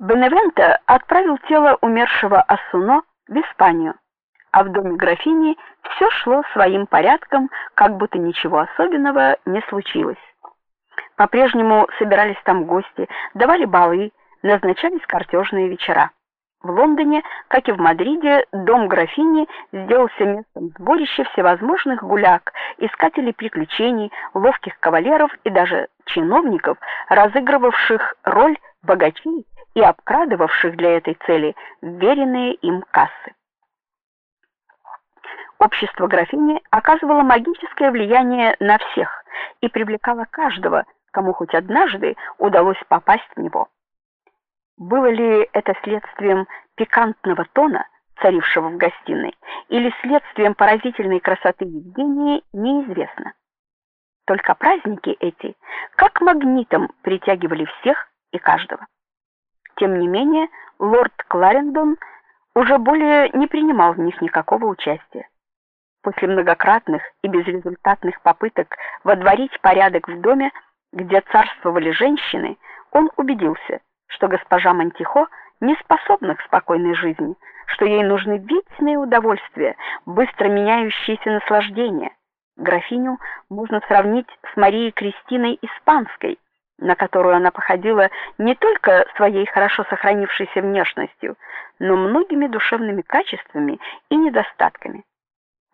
Беневенто отправил тело умершего Ассуно в Испанию, а в доме графини все шло своим порядком, как будто ничего особенного не случилось. По-прежнему собирались там гости, давали балы, назначались картежные вечера. В Лондоне, как и в Мадриде, дом графини сделался местом сборища всевозможных гуляк, искателей приключений, ловких кавалеров и даже чиновников, разыгрывавших роль богачей и обкрадывавших для этой цели веренные им кассы. Общество графини оказывало магическое влияние на всех и привлекало каждого, кому хоть однажды удалось попасть в него. Было ли это следствием пикантного тона, царившего в гостиной, или следствием поразительной красоты Евгении, неизвестно. Только праздники эти как магнитом притягивали всех и каждого. Тем не менее, лорд Кларендон уже более не принимал в них никакого участия. После многократных и безрезультатных попыток водворить порядок в доме, где царствовали женщины, он убедился, что госпожа Монтихо не способна к спокойной жизни, что ей нужны вечные удовольствия, быстро меняющиеся наслаждения. Графиню можно сравнить с Марией Кристиной Испанской, на которую она походила не только своей хорошо сохранившейся внешностью, но многими душевными качествами и недостатками.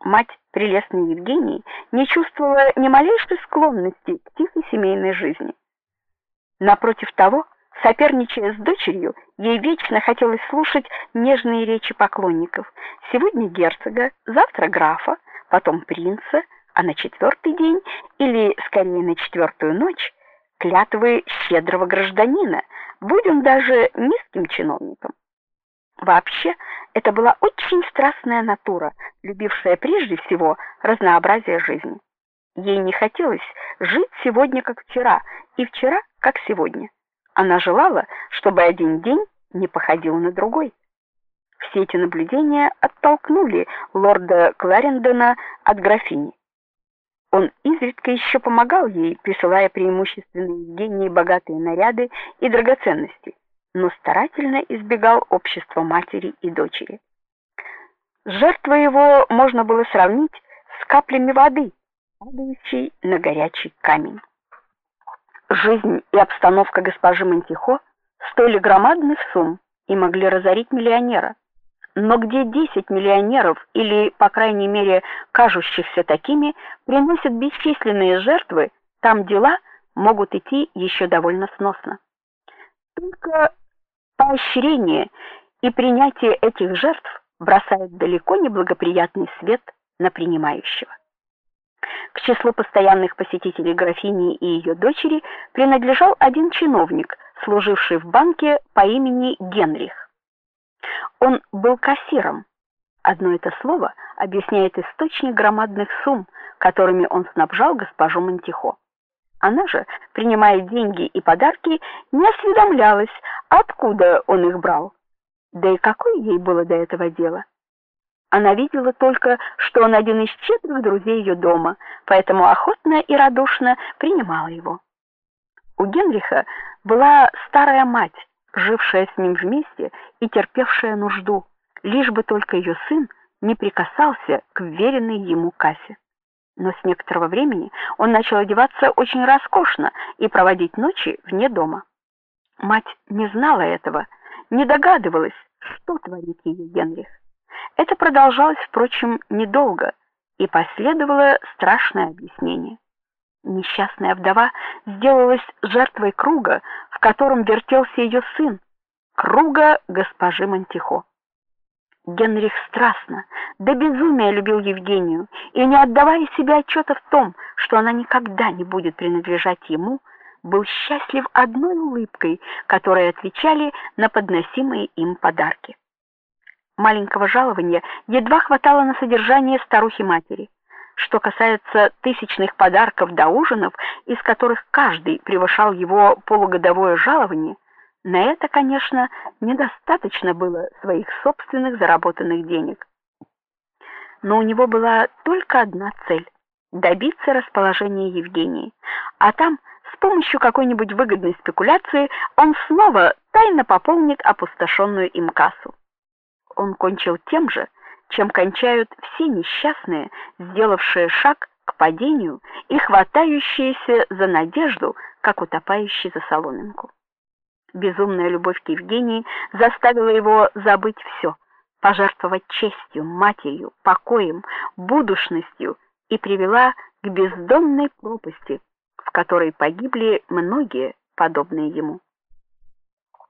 Мать прелестной Евгении не чувствовала ни малейшей склонности к тихой семейной жизни. Напротив того, соперничая с дочерью, ей вечно хотелось слушать нежные речи поклонников. Сегодня герцога, завтра графа, потом принца, а на четвертый день или скорее на четвертую ночь клятвы щедрого гражданина, будь он даже низким чиновником. Вообще, это была очень страстная натура, любившая прежде всего разнообразие жизни. Ей не хотелось жить сегодня как вчера и вчера как сегодня. Она желала, чтобы один день не походил на другой. Все эти наблюдения оттолкнули лорда Кларендона от графини. Он изредка еще помогал ей, присылая преимущественно Евгении богатые наряды и драгоценности, но старательно избегал общества матери и дочери. Жертвой его можно было сравнить с каплями воды, падающей на горячий камень. Жизнь и обстановка госпожи Монтихо стоили громадных сумм и могли разорить миллионера. Но где 10 миллионеров или, по крайней мере, кажущихся такими, приносят бесчисленные жертвы, там дела могут идти еще довольно сносно. Только поощрение и принятие этих жертв бросает далеко не благоприятный свет на принимающего. К числу постоянных посетителей графини и ее дочери принадлежал один чиновник, служивший в банке по имени Генрих. Он был кассиром. Одно это слово объясняет источник громадных сумм, которыми он снабжал госпожу Монтихо. Она же, принимая деньги и подарки, не осведомлялась, откуда он их брал. Да и какое ей было до этого дело? Она видела только, что он один из четырех друзей ее дома, поэтому охотно и радушно принимала его. У Генриха была старая мать, жившая с ним вместе и терпевшая нужду, лишь бы только ее сын не прикасался к веренной ему кассе. Но с некоторого времени он начал одеваться очень роскошно и проводить ночи вне дома. Мать не знала этого, не догадывалась, что творит ее Генрих. Это продолжалось, впрочем, недолго, и последовало страшное объяснение. Несчастная вдова сделалась жертвой круга, в котором вертелся ее сын, круга госпожи Монтихо. Генрих страстно, до безумия любил Евгению и не отдавая себе отчета в том, что она никогда не будет принадлежать ему, был счастлив одной улыбкой, которой отвечали на подносимые им подарки. Маленького жалования едва хватало на содержание старухи-матери. Что касается тысячных подарков до ужинов, из которых каждый превышал его полугодовое жалование, на это, конечно, недостаточно было своих собственных заработанных денег. Но у него была только одна цель добиться расположения Евгении, а там с помощью какой-нибудь выгодной спекуляции он снова тайно пополнит опустошенную им кассу. Он кончил тем же, чем кончают все несчастные, сделавшие шаг к падению и хватающиеся за надежду, как утопающий за соломинку. Безумная любовь к Евгении заставила его забыть все, пожертвовать честью, матерью, покоем, будущностью и привела к бездонной пропасти, в которой погибли многие подобные ему.